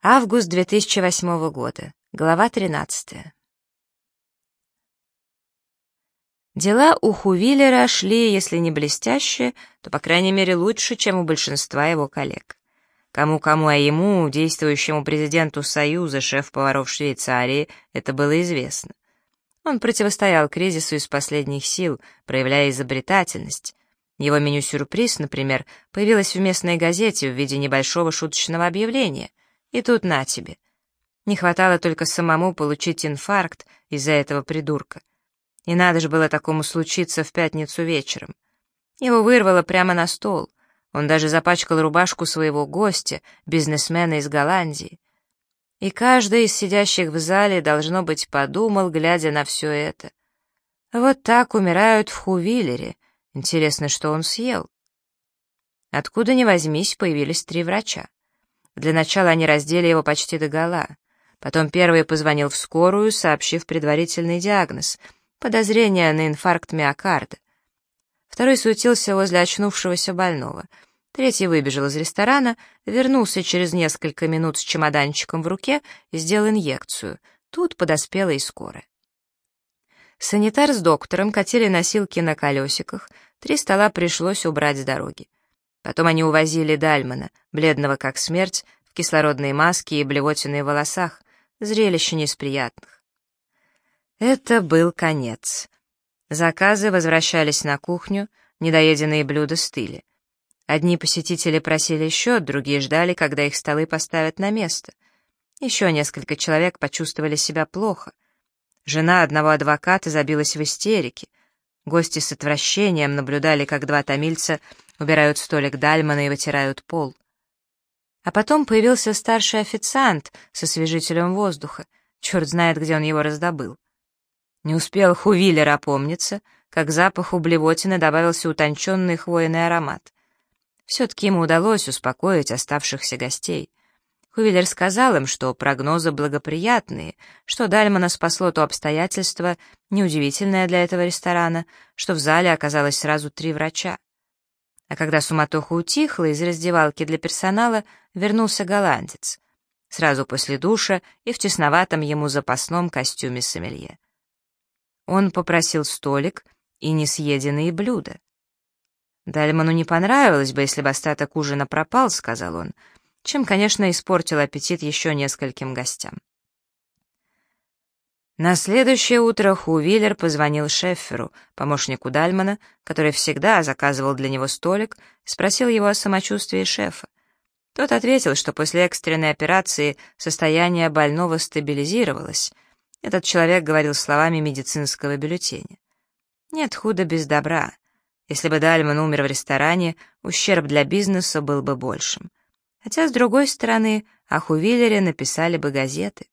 Август 2008 года. Глава 13. Дела у Хувиллера шли, если не блестяще, то, по крайней мере, лучше, чем у большинства его коллег. Кому-кому, а ему, действующему президенту Союза шеф-поваров Швейцарии, это было известно. Он противостоял кризису из последних сил, проявляя изобретательность. Его меню-сюрприз, например, появилось в местной газете в виде небольшого шуточного объявления — и тут на тебе. Не хватало только самому получить инфаркт из-за этого придурка. И надо же было такому случиться в пятницу вечером. Его вырвало прямо на стол. Он даже запачкал рубашку своего гостя, бизнесмена из Голландии. И каждый из сидящих в зале, должно быть, подумал, глядя на все это. Вот так умирают в Хувиллере. Интересно, что он съел? Откуда ни возьмись, появились три врача. Для начала они раздели его почти до гола. Потом первый позвонил в скорую, сообщив предварительный диагноз — подозрение на инфаркт миокарда. Второй суетился возле очнувшегося больного. Третий выбежал из ресторана, вернулся через несколько минут с чемоданчиком в руке и сделал инъекцию. Тут подоспела и скорая. Санитар с доктором катили носилки на колесиках, три стола пришлось убрать с дороги. Потом они увозили Дальмана, бледного как смерть, в кислородной маске и блевотиной волосах, зрелище не из приятных. Это был конец. Заказы возвращались на кухню, недоеденные блюда стыли. Одни посетители просили счет, другие ждали, когда их столы поставят на место. Еще несколько человек почувствовали себя плохо. Жена одного адвоката забилась в истерике. Гости с отвращением наблюдали, как два томильца убирают столик Дальмана и вытирают пол. А потом появился старший официант со освежителем воздуха. Черт знает, где он его раздобыл. Не успел Хувиллер опомниться, как запах блевотины добавился утонченный хвойный аромат. Все-таки ему удалось успокоить оставшихся гостей. Хувиллер сказал им, что прогнозы благоприятные, что Дальмана спасло то обстоятельство, неудивительное для этого ресторана, что в зале оказалось сразу три врача. А когда суматоха утихла, из раздевалки для персонала вернулся голландец. Сразу после душа и в тесноватом ему запасном костюме сомелье. Он попросил столик и несъеденные блюда. «Дальману не понравилось бы, если бы остаток ужина пропал», — сказал он, чем, конечно, испортил аппетит еще нескольким гостям. На следующее утро Хувиллер позвонил Шефферу, помощнику Дальмана, который всегда заказывал для него столик, спросил его о самочувствии шефа. Тот ответил, что после экстренной операции состояние больного стабилизировалось. Этот человек говорил словами медицинского бюллетеня. Нет худа без добра. Если бы Дальман умер в ресторане, ущерб для бизнеса был бы большим. Хотя, с другой стороны, о Хувиллере написали бы газеты.